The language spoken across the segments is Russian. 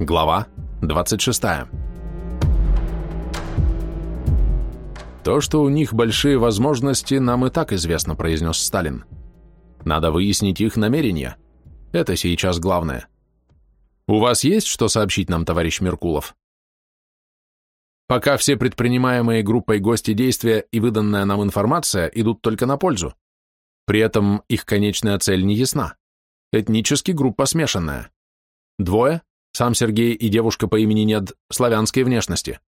Глава 26. То, что у них большие возможности, нам и так известно, произнес Сталин. Надо выяснить их намерения. Это сейчас главное. У вас есть что сообщить нам, товарищ Меркулов? Пока все предпринимаемые группой гости действия и выданная нам информация идут только на пользу. При этом их конечная цель не ясна. Этнически группа смешанная. Двое сам Сергей и девушка по имени Нед славянской внешности.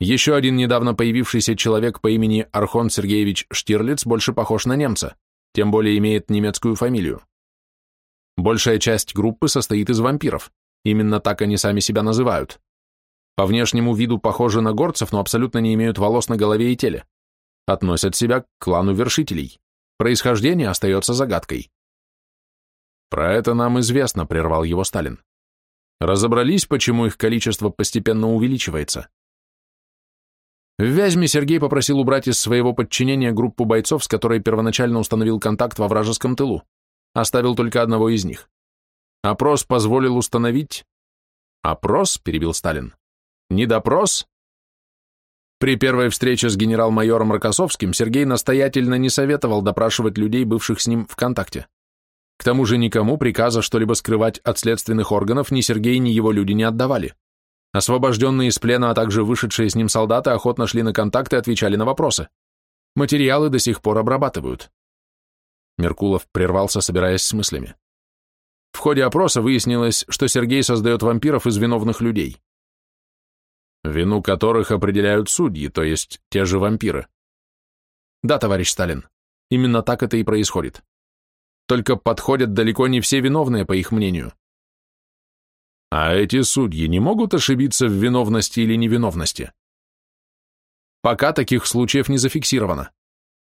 Еще один недавно появившийся человек по имени Архон Сергеевич Штирлиц больше похож на немца, тем более имеет немецкую фамилию. Большая часть группы состоит из вампиров, именно так они сами себя называют. По внешнему виду похожи на горцев, но абсолютно не имеют волос на голове и теле. Относят себя к клану вершителей. Происхождение остается загадкой. Про это нам известно, прервал его Сталин. Разобрались, почему их количество постепенно увеличивается. В Вязьме Сергей попросил убрать из своего подчинения группу бойцов, с которой первоначально установил контакт во вражеском тылу. Оставил только одного из них. Опрос позволил установить... Опрос, перебил Сталин. Не допрос? При первой встрече с генерал-майором Рокоссовским Сергей настоятельно не советовал допрашивать людей, бывших с ним в контакте. К тому же никому приказа что-либо скрывать от следственных органов ни Сергей, ни его люди не отдавали. Освобожденные из плена, а также вышедшие с ним солдаты охотно шли на контакты и отвечали на вопросы. Материалы до сих пор обрабатывают. Меркулов прервался, собираясь с мыслями. В ходе опроса выяснилось, что Сергей создает вампиров из виновных людей. Вину которых определяют судьи, то есть те же вампиры. Да, товарищ Сталин, именно так это и происходит. Только подходят далеко не все виновные, по их мнению. А эти судьи не могут ошибиться в виновности или невиновности? Пока таких случаев не зафиксировано.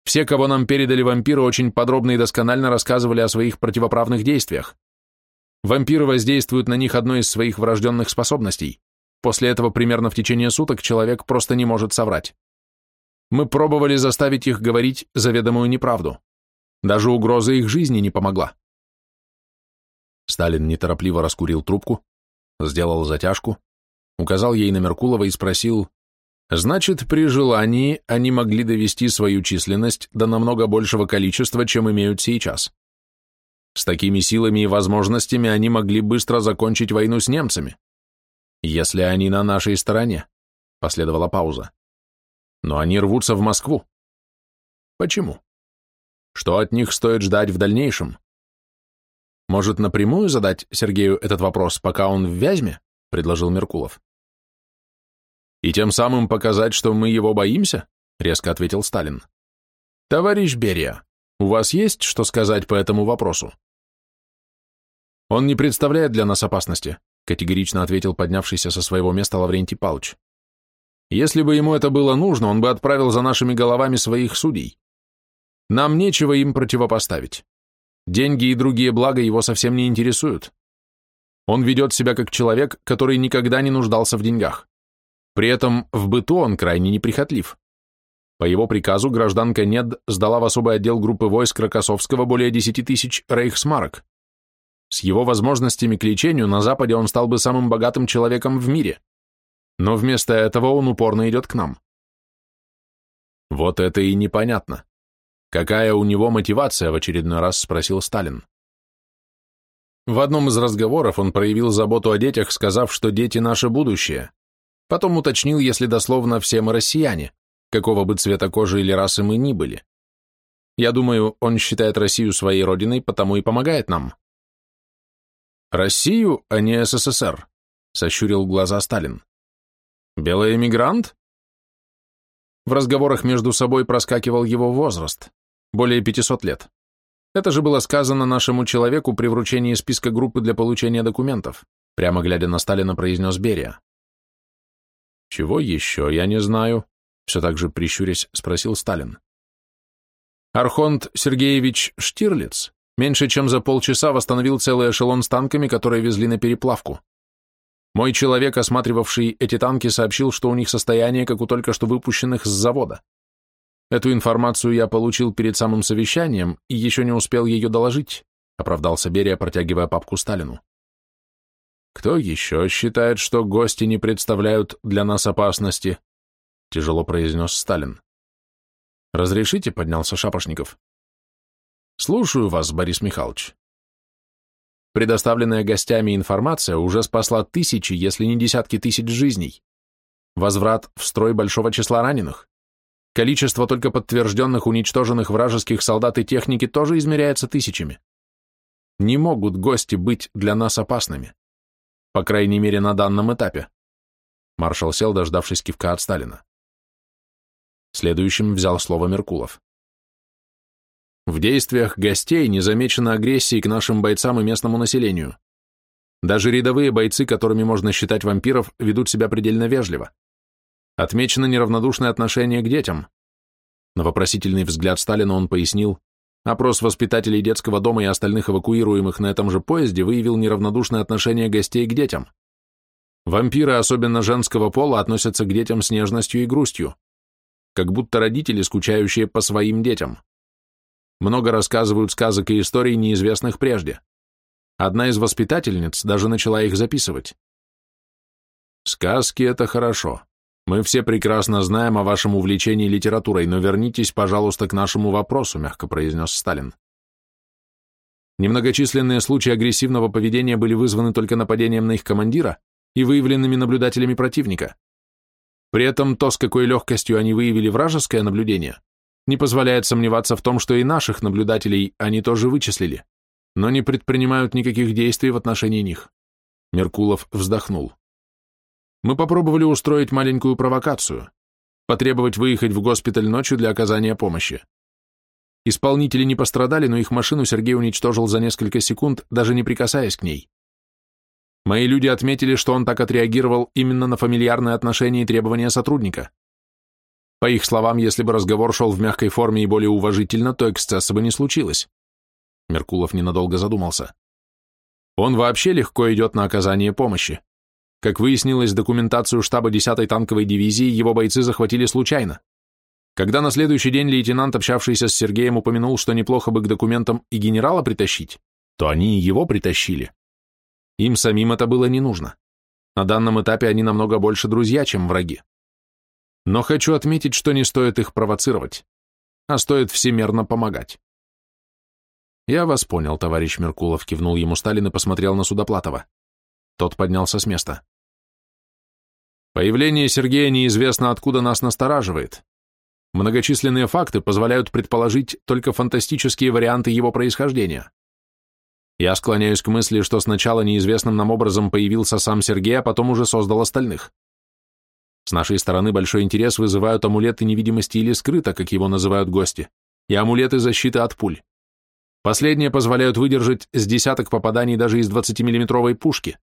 Все, кого нам передали вампиры, очень подробно и досконально рассказывали о своих противоправных действиях. Вампиры воздействуют на них одной из своих врожденных способностей. После этого примерно в течение суток человек просто не может соврать. Мы пробовали заставить их говорить заведомую неправду. Даже угроза их жизни не помогла. Сталин неторопливо раскурил трубку, сделал затяжку, указал ей на Меркулова и спросил, «Значит, при желании они могли довести свою численность до намного большего количества, чем имеют сейчас. С такими силами и возможностями они могли быстро закончить войну с немцами, если они на нашей стороне», — последовала пауза. «Но они рвутся в Москву. Почему?» Что от них стоит ждать в дальнейшем? Может, напрямую задать Сергею этот вопрос, пока он в Вязьме? Предложил Меркулов. И тем самым показать, что мы его боимся? Резко ответил Сталин. Товарищ Берия, у вас есть что сказать по этому вопросу? Он не представляет для нас опасности, категорично ответил поднявшийся со своего места Лаврентий Павлович. Если бы ему это было нужно, он бы отправил за нашими головами своих судей. Нам нечего им противопоставить. Деньги и другие блага его совсем не интересуют. Он ведет себя как человек, который никогда не нуждался в деньгах. При этом в быту он крайне неприхотлив. По его приказу гражданка Нед сдала в особый отдел группы войск Рокоссовского более 10 тысяч рейхсмарок. С его возможностями к лечению на Западе он стал бы самым богатым человеком в мире. Но вместо этого он упорно идет к нам. Вот это и непонятно. Какая у него мотивация, в очередной раз спросил Сталин. В одном из разговоров он проявил заботу о детях, сказав, что дети – наше будущее. Потом уточнил, если дословно все мы россияне, какого бы цвета кожи или расы мы ни были. Я думаю, он считает Россию своей родиной, потому и помогает нам. Россию, а не СССР, сощурил глаза Сталин. Белый эмигрант? В разговорах между собой проскакивал его возраст более 500 лет. Это же было сказано нашему человеку при вручении списка группы для получения документов, прямо глядя на Сталина, произнес Берия. Чего еще, я не знаю, все так же прищурясь спросил Сталин. Архонт Сергеевич Штирлиц меньше чем за полчаса восстановил целый эшелон с танками, которые везли на переплавку. Мой человек, осматривавший эти танки, сообщил, что у них состояние, как у только что выпущенных с завода. Эту информацию я получил перед самым совещанием и еще не успел ее доложить, оправдался Берия, протягивая папку Сталину. Кто еще считает, что гости не представляют для нас опасности? Тяжело произнес Сталин. Разрешите, поднялся Шапошников. Слушаю вас, Борис Михайлович. Предоставленная гостями информация уже спасла тысячи, если не десятки тысяч жизней. Возврат в строй большого числа раненых. Количество только подтвержденных уничтоженных вражеских солдат и техники тоже измеряется тысячами. Не могут гости быть для нас опасными. По крайней мере, на данном этапе. Маршал сел, дождавшись кивка от Сталина. Следующим взял слово Меркулов. В действиях гостей не замечено агрессии к нашим бойцам и местному населению. Даже рядовые бойцы, которыми можно считать вампиров, ведут себя предельно вежливо. Отмечено неравнодушное отношение к детям. На вопросительный взгляд Сталина он пояснил, опрос воспитателей детского дома и остальных эвакуируемых на этом же поезде выявил неравнодушное отношение гостей к детям. Вампиры, особенно женского пола, относятся к детям с нежностью и грустью, как будто родители, скучающие по своим детям. Много рассказывают сказок и историй, неизвестных прежде. Одна из воспитательниц даже начала их записывать. Сказки — это хорошо. Мы все прекрасно знаем о вашем увлечении литературой, но вернитесь, пожалуйста, к нашему вопросу, мягко произнес Сталин. Немногочисленные случаи агрессивного поведения были вызваны только нападением на их командира и выявленными наблюдателями противника. При этом то, с какой легкостью они выявили вражеское наблюдение, не позволяет сомневаться в том, что и наших наблюдателей они тоже вычислили, но не предпринимают никаких действий в отношении них. Меркулов вздохнул. Мы попробовали устроить маленькую провокацию, потребовать выехать в госпиталь ночью для оказания помощи. Исполнители не пострадали, но их машину Сергей уничтожил за несколько секунд, даже не прикасаясь к ней. Мои люди отметили, что он так отреагировал именно на фамильярное отношение и требования сотрудника. По их словам, если бы разговор шел в мягкой форме и более уважительно, то эксцесса бы не случилось. Меркулов ненадолго задумался. Он вообще легко идет на оказание помощи. Как выяснилось, документацию штаба 10-й танковой дивизии его бойцы захватили случайно. Когда на следующий день лейтенант, общавшийся с Сергеем, упомянул, что неплохо бы к документам и генерала притащить, то они и его притащили. Им самим это было не нужно. На данном этапе они намного больше друзья, чем враги. Но хочу отметить, что не стоит их провоцировать, а стоит всемерно помогать. Я вас понял, товарищ Меркулов, кивнул ему Сталин и посмотрел на Судоплатова. Тот поднялся с места. Появление Сергея неизвестно откуда нас настораживает. Многочисленные факты позволяют предположить только фантастические варианты его происхождения. Я склоняюсь к мысли, что сначала неизвестным нам образом появился сам Сергей, а потом уже создал остальных. С нашей стороны большой интерес вызывают амулеты невидимости или скрыто, как его называют гости, и амулеты защиты от пуль. Последние позволяют выдержать с десяток попаданий даже из 20-миллиметровой пушки.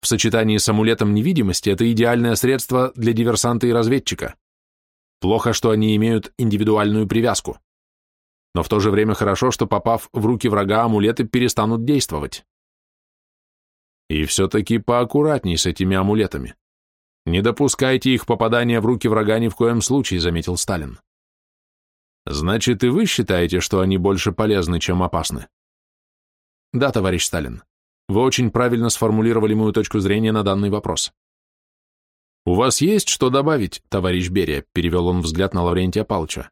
В сочетании с амулетом невидимости это идеальное средство для диверсанта и разведчика. Плохо, что они имеют индивидуальную привязку. Но в то же время хорошо, что попав в руки врага, амулеты перестанут действовать. И все-таки поаккуратней с этими амулетами. «Не допускайте их попадания в руки врага ни в коем случае», — заметил Сталин. «Значит, и вы считаете, что они больше полезны, чем опасны?» «Да, товарищ Сталин. Вы очень правильно сформулировали мою точку зрения на данный вопрос». «У вас есть что добавить, товарищ Берия?» — перевел он взгляд на Лаврентия Павловича.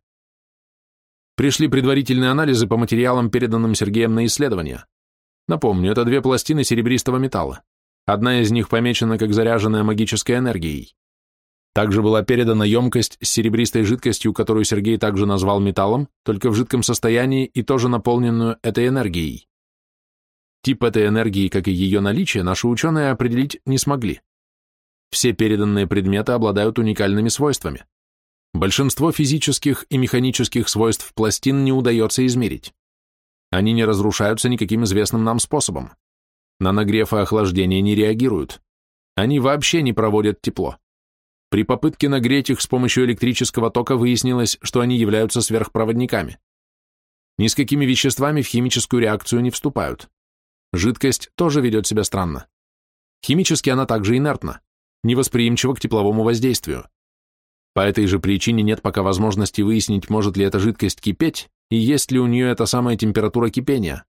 «Пришли предварительные анализы по материалам, переданным Сергеем на исследование. Напомню, это две пластины серебристого металла. Одна из них помечена как заряженная магической энергией. Также была передана емкость с серебристой жидкостью, которую Сергей также назвал металлом, только в жидком состоянии и тоже наполненную этой энергией. Тип этой энергии, как и ее наличие, наши ученые определить не смогли. Все переданные предметы обладают уникальными свойствами. Большинство физических и механических свойств пластин не удается измерить. Они не разрушаются никаким известным нам способом. На нагрев и охлаждение не реагируют. Они вообще не проводят тепло. При попытке нагреть их с помощью электрического тока выяснилось, что они являются сверхпроводниками. Ни с какими веществами в химическую реакцию не вступают. Жидкость тоже ведет себя странно. Химически она также инертна, невосприимчива к тепловому воздействию. По этой же причине нет пока возможности выяснить, может ли эта жидкость кипеть и есть ли у нее эта самая температура кипения.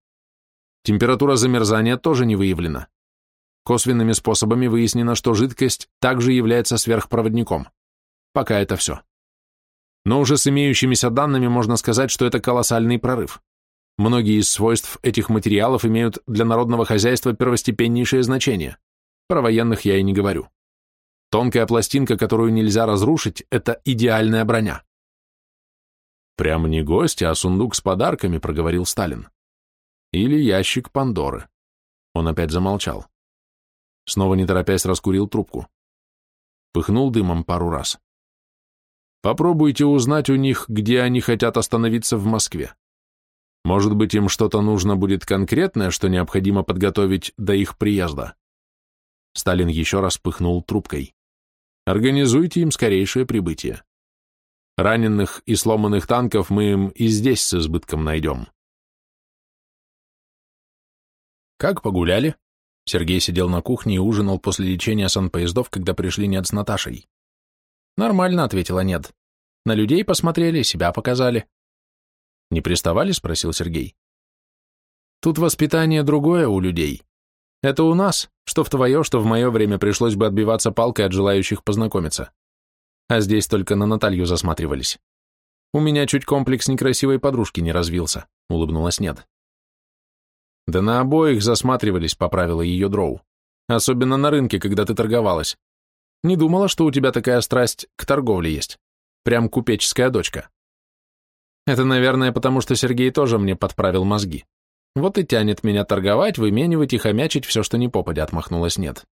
Температура замерзания тоже не выявлена. Косвенными способами выяснено, что жидкость также является сверхпроводником. Пока это все. Но уже с имеющимися данными можно сказать, что это колоссальный прорыв. Многие из свойств этих материалов имеют для народного хозяйства первостепеннейшее значение. Про военных я и не говорю. Тонкая пластинка, которую нельзя разрушить, это идеальная броня. Прямо не гость, а сундук с подарками, проговорил Сталин. Или ящик Пандоры. Он опять замолчал. Снова не торопясь раскурил трубку. Пыхнул дымом пару раз. Попробуйте узнать у них, где они хотят остановиться в Москве. Может быть, им что-то нужно будет конкретное, что необходимо подготовить до их приезда. Сталин еще раз пыхнул трубкой. Организуйте им скорейшее прибытие. Раненых и сломанных танков мы им и здесь с избытком найдем. Как погуляли? Сергей сидел на кухне и ужинал после лечения санпоездов, когда пришли Нед с Наташей. «Нормально», — ответила Нед. «На людей посмотрели, себя показали». «Не приставали?» — спросил Сергей. «Тут воспитание другое у людей. Это у нас, что в твое, что в мое время пришлось бы отбиваться палкой от желающих познакомиться. А здесь только на Наталью засматривались. У меня чуть комплекс некрасивой подружки не развился», — улыбнулась Нед. Да на обоих засматривались, поправила ее дроу. Особенно на рынке, когда ты торговалась. Не думала, что у тебя такая страсть к торговле есть. Прям купеческая дочка. Это, наверное, потому что Сергей тоже мне подправил мозги. Вот и тянет меня торговать, выменивать и хомячить все, что не попадя, отмахнулась нет.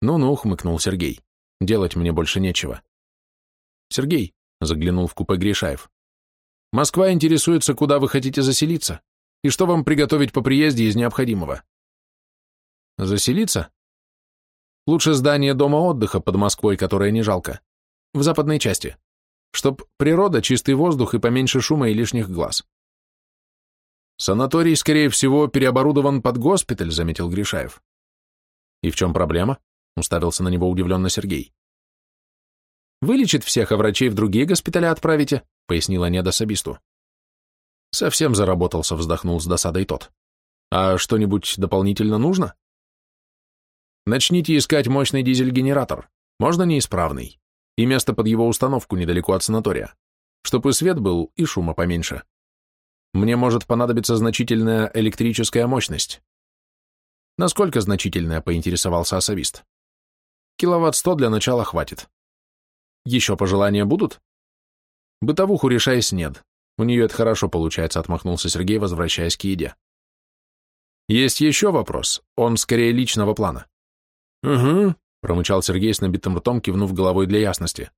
Ну-ну, хмыкнул Сергей. Делать мне больше нечего. Сергей, заглянул в купе Гришаев. Москва интересуется, куда вы хотите заселиться. И что вам приготовить по приезде из необходимого? Заселиться? Лучше здание дома отдыха под Москвой, которое не жалко. В западной части. Чтоб природа, чистый воздух и поменьше шума и лишних глаз. Санаторий, скорее всего, переоборудован под госпиталь, заметил Гришаев. И в чем проблема? Уставился на него удивленно Сергей. Вылечит всех, а врачей в другие госпиталя отправите, пояснила Неда Сабисту. Совсем заработался, вздохнул с досадой тот. А что-нибудь дополнительно нужно? Начните искать мощный дизель-генератор, можно неисправный, и место под его установку недалеко от санатория, чтобы и свет был, и шума поменьше. Мне может понадобиться значительная электрическая мощность. Насколько значительная, поинтересовался особист. Киловатт сто для начала хватит. Еще пожелания будут? Бытовуху решай снед. У нее это хорошо получается, отмахнулся Сергей, возвращаясь к еде. Есть еще вопрос, он скорее личного плана. Угу, промычал Сергей с набитым ртом, кивнув головой для ясности.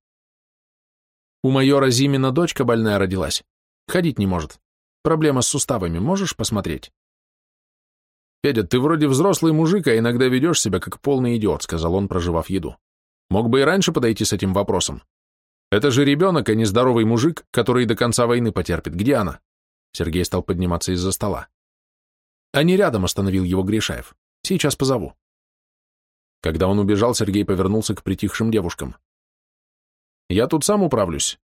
У майора Зимина дочка больная родилась. Ходить не может. Проблема с суставами, можешь посмотреть? Федя, ты вроде взрослый мужик, а иногда ведешь себя как полный идиот, сказал он, проживав еду. Мог бы и раньше подойти с этим вопросом. Это же ребенок, а не здоровый мужик, который до конца войны потерпит. Где она? Сергей стал подниматься из-за стола. Они рядом, остановил его Гришаев. Сейчас позову. Когда он убежал, Сергей повернулся к притихшим девушкам. Я тут сам управлюсь.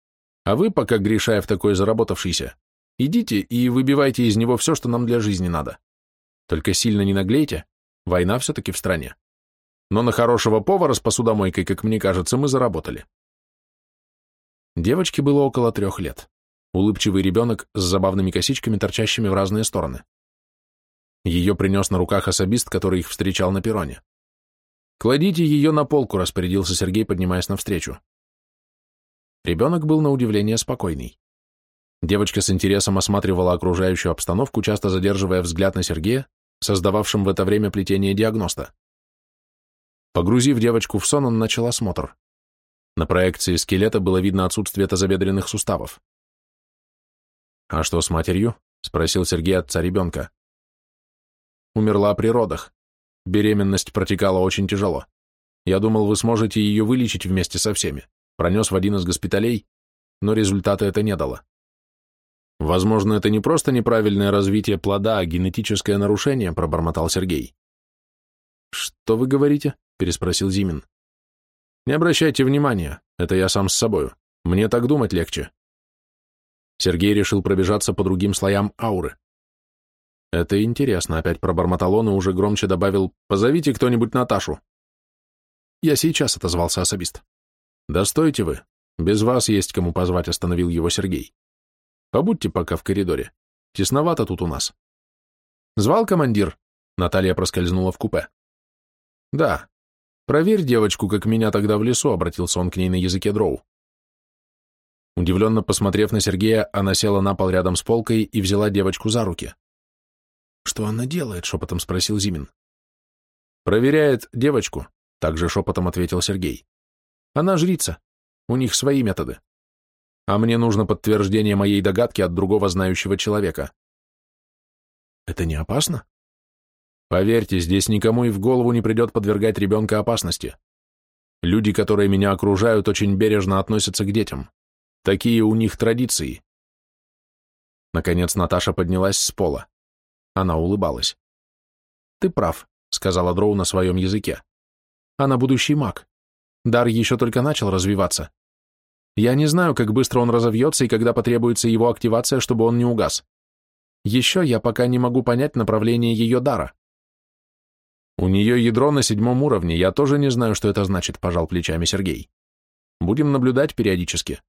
А вы, пока Гришаев такой заработавшийся, идите и выбивайте из него все, что нам для жизни надо. Только сильно не наглейте, война все-таки в стране. Но на хорошего повара с посудомойкой, как мне кажется, мы заработали. Девочке было около трех лет. Улыбчивый ребенок с забавными косичками, торчащими в разные стороны. Ее принес на руках особист, который их встречал на перроне. «Кладите ее на полку», — распорядился Сергей, поднимаясь навстречу. Ребенок был на удивление спокойный. Девочка с интересом осматривала окружающую обстановку, часто задерживая взгляд на Сергея, создававшим в это время плетение диагноста. Погрузив девочку в сон, он начал осмотр. На проекции скелета было видно отсутствие тазобедренных суставов. «А что с матерью?» — спросил Сергей отца ребенка. «Умерла при родах. Беременность протекала очень тяжело. Я думал, вы сможете ее вылечить вместе со всеми. Пронес в один из госпиталей, но результата это не дало. Возможно, это не просто неправильное развитие плода, а генетическое нарушение, пробормотал Сергей. Что вы говорите? переспросил Зимин. Не обращайте внимания, это я сам с собою. Мне так думать легче. Сергей решил пробежаться по другим слоям ауры. Это интересно, опять пробормотал он и уже громче добавил «Позовите кто-нибудь Наташу». Я сейчас отозвался особист. «Да стойте вы, без вас есть кому позвать», — остановил его Сергей. «Побудьте пока в коридоре. Тесновато тут у нас». «Звал командир?» — Наталья проскользнула в купе. «Да. Проверь девочку, как меня тогда в лесу», — обратился он к ней на языке дроу. Удивленно посмотрев на Сергея, она села на пол рядом с полкой и взяла девочку за руки. «Что она делает?» — шепотом спросил Зимин. «Проверяет девочку», — также шепотом ответил Сергей. «Она жрица. У них свои методы. А мне нужно подтверждение моей догадки от другого знающего человека». «Это не опасно?» «Поверьте, здесь никому и в голову не придет подвергать ребенка опасности. Люди, которые меня окружают, очень бережно относятся к детям. Такие у них традиции. Наконец Наташа поднялась с пола. Она улыбалась. «Ты прав», — сказала Дроу на своем языке. «Она будущий маг. Дар еще только начал развиваться. Я не знаю, как быстро он разовьется и когда потребуется его активация, чтобы он не угас. Еще я пока не могу понять направление ее дара». «У нее ядро на седьмом уровне, я тоже не знаю, что это значит», — пожал плечами Сергей. «Будем наблюдать периодически».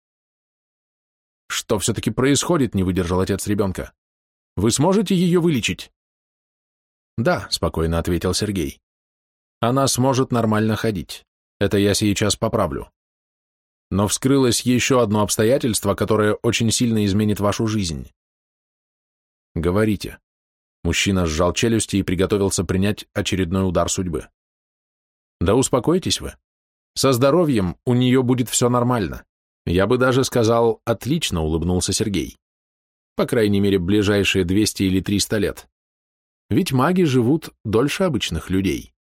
Что все-таки происходит, не выдержал отец ребенка. Вы сможете ее вылечить? Да, спокойно ответил Сергей. Она сможет нормально ходить. Это я сейчас поправлю. Но вскрылось еще одно обстоятельство, которое очень сильно изменит вашу жизнь. Говорите. Мужчина сжал челюсти и приготовился принять очередной удар судьбы. Да успокойтесь вы. Со здоровьем у нее будет все нормально. Я бы даже сказал, отлично улыбнулся Сергей. По крайней мере, ближайшие 200 или 300 лет. Ведь маги живут дольше обычных людей.